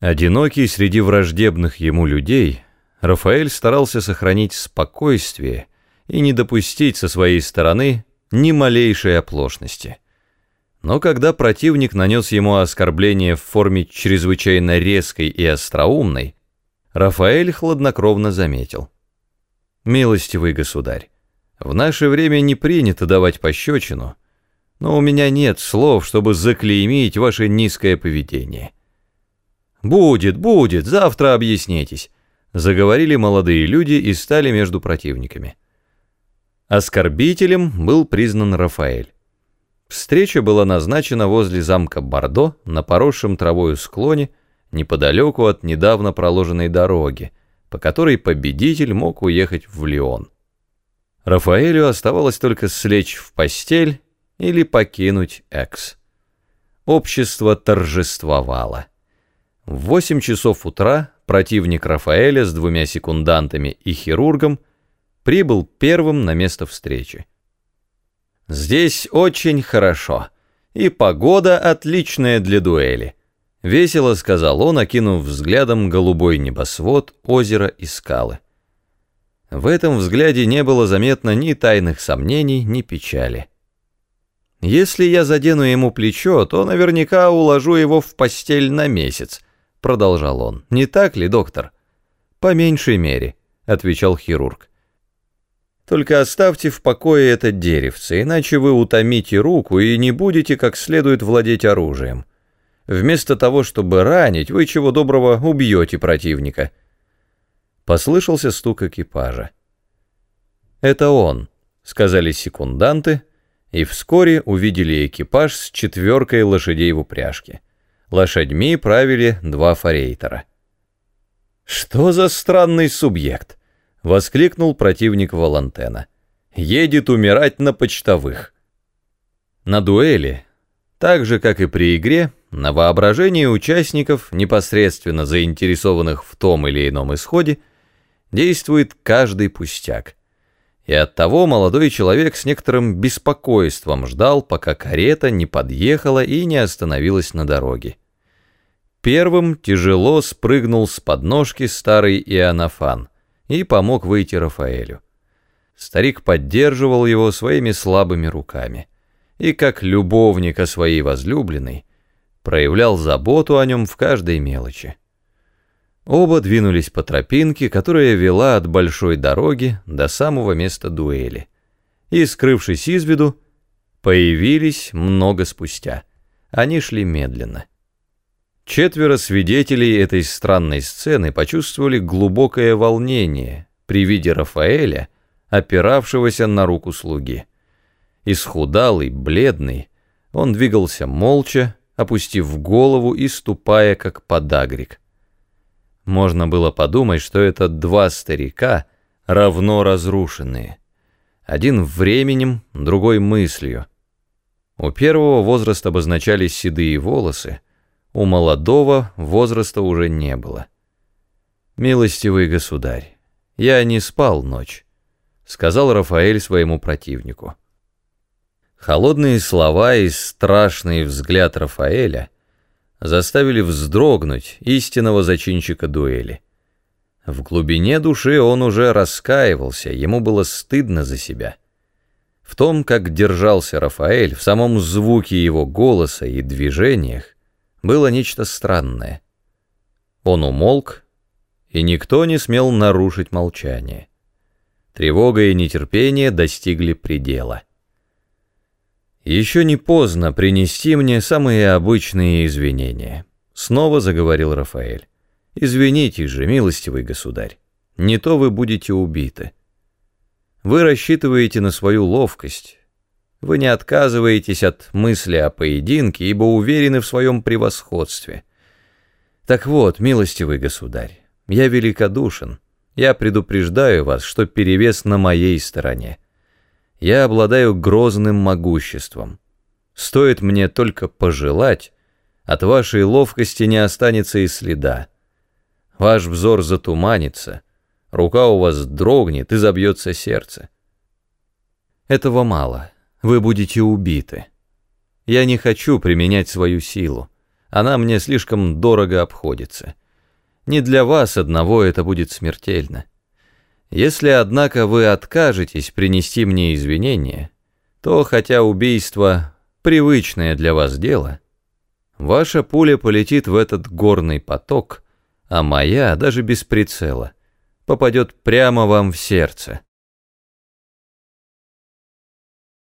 Одинокий среди враждебных ему людей, Рафаэль старался сохранить спокойствие и не допустить со своей стороны ни малейшей оплошности. Но когда противник нанес ему оскорбление в форме чрезвычайно резкой и остроумной, Рафаэль хладнокровно заметил. «Милостивый государь, в наше время не принято давать пощечину, но у меня нет слов, чтобы заклеймить ваше низкое поведение». «Будет, будет, завтра объяснитесь», — заговорили молодые люди и стали между противниками. Оскорбителем был признан Рафаэль. Встреча была назначена возле замка Бордо на поросшем травою склоне неподалеку от недавно проложенной дороги, по которой победитель мог уехать в Лион. Рафаэлю оставалось только слечь в постель или покинуть Экс. Общество торжествовало. В 8 часов утра противник Рафаэля с двумя секундантами и хирургом прибыл первым на место встречи. «Здесь очень хорошо, и погода отличная для дуэли», — весело сказал он, окинув взглядом голубой небосвод, озеро и скалы. В этом взгляде не было заметно ни тайных сомнений, ни печали. «Если я задену ему плечо, то наверняка уложу его в постель на месяц», — продолжал он. «Не так ли, доктор?» «По меньшей мере», — отвечал хирург. «Только оставьте в покое это деревце, иначе вы утомите руку и не будете как следует владеть оружием. Вместо того, чтобы ранить, вы чего доброго убьете противника». Послышался стук экипажа. «Это он», — сказали секунданты, и вскоре увидели экипаж с четверкой лошадей в упряжке. Лошадьми правили два форейтера. «Что за странный субъект?» — воскликнул противник Валантена. «Едет умирать на почтовых». На дуэли, так же, как и при игре, на воображение участников, непосредственно заинтересованных в том или ином исходе, действует каждый пустяк. И оттого молодой человек с некоторым беспокойством ждал, пока карета не подъехала и не остановилась на дороге. Первым тяжело спрыгнул с подножки старый Иоаннафан и помог выйти Рафаэлю. Старик поддерживал его своими слабыми руками и, как любовник о своей возлюбленной, проявлял заботу о нем в каждой мелочи. Оба двинулись по тропинке, которая вела от большой дороги до самого места дуэли, и, скрывшись из виду, появились много спустя. Они шли медленно. Четверо свидетелей этой странной сцены почувствовали глубокое волнение при виде Рафаэля, опиравшегося на руку слуги. Исхудалый, бледный, он двигался молча, опустив голову и ступая, как подагрик. Можно было подумать, что это два старика, равно разрушенные. Один временем, другой мыслью. У первого возраста обозначались седые волосы, у молодого возраста уже не было. «Милостивый государь, я не спал ночь», — сказал Рафаэль своему противнику. Холодные слова и страшный взгляд Рафаэля — заставили вздрогнуть истинного зачинщика дуэли. В глубине души он уже раскаивался, ему было стыдно за себя. В том, как держался Рафаэль, в самом звуке его голоса и движениях, было нечто странное. Он умолк, и никто не смел нарушить молчание. Тревога и нетерпение достигли предела. «Еще не поздно принести мне самые обычные извинения», — снова заговорил Рафаэль. «Извинитесь же, милостивый государь, не то вы будете убиты. Вы рассчитываете на свою ловкость, вы не отказываетесь от мысли о поединке, ибо уверены в своем превосходстве. Так вот, милостивый государь, я великодушен, я предупреждаю вас, что перевес на моей стороне». Я обладаю грозным могуществом. Стоит мне только пожелать, от вашей ловкости не останется и следа. Ваш взор затуманится, рука у вас дрогнет и забьется сердце. Этого мало, вы будете убиты. Я не хочу применять свою силу. она мне слишком дорого обходится. Не для вас одного это будет смертельно. Если, однако, вы откажетесь принести мне извинения, то, хотя убийство — привычное для вас дело, ваша пуля полетит в этот горный поток, а моя, даже без прицела, попадет прямо вам в сердце.